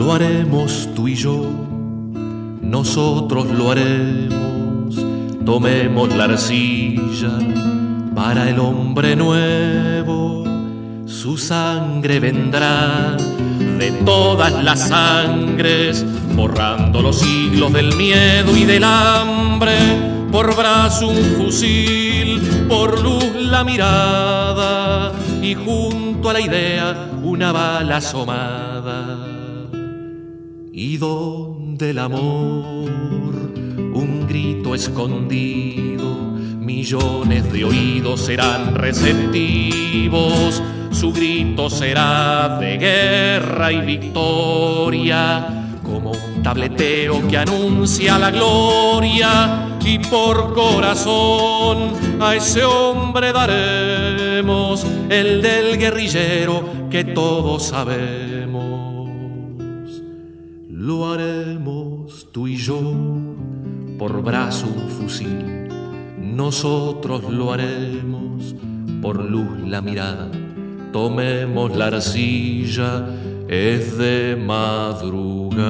lo haremos tú y yo, nosotros lo haremos, tomemos la arcilla para el hombre nuevo, su sangre vendrá de todas las sangres, borrando los siglos del miedo y del hambre, por brazo un fusil, por luz la mirada y junto a la idea una bala asomada. Y donde el amor, un grito escondido, millones de oídos serán receptivos, su grito será de guerra y victoria, como un tableteo que anuncia la gloria, y por corazón a ese hombre daremos el del guerrillero que todos sabemos lo haremos tú y yo por brazo un fusil. Nosotros lo haremos por luz la mirada. Tomemos la arcilla, es de madrugada.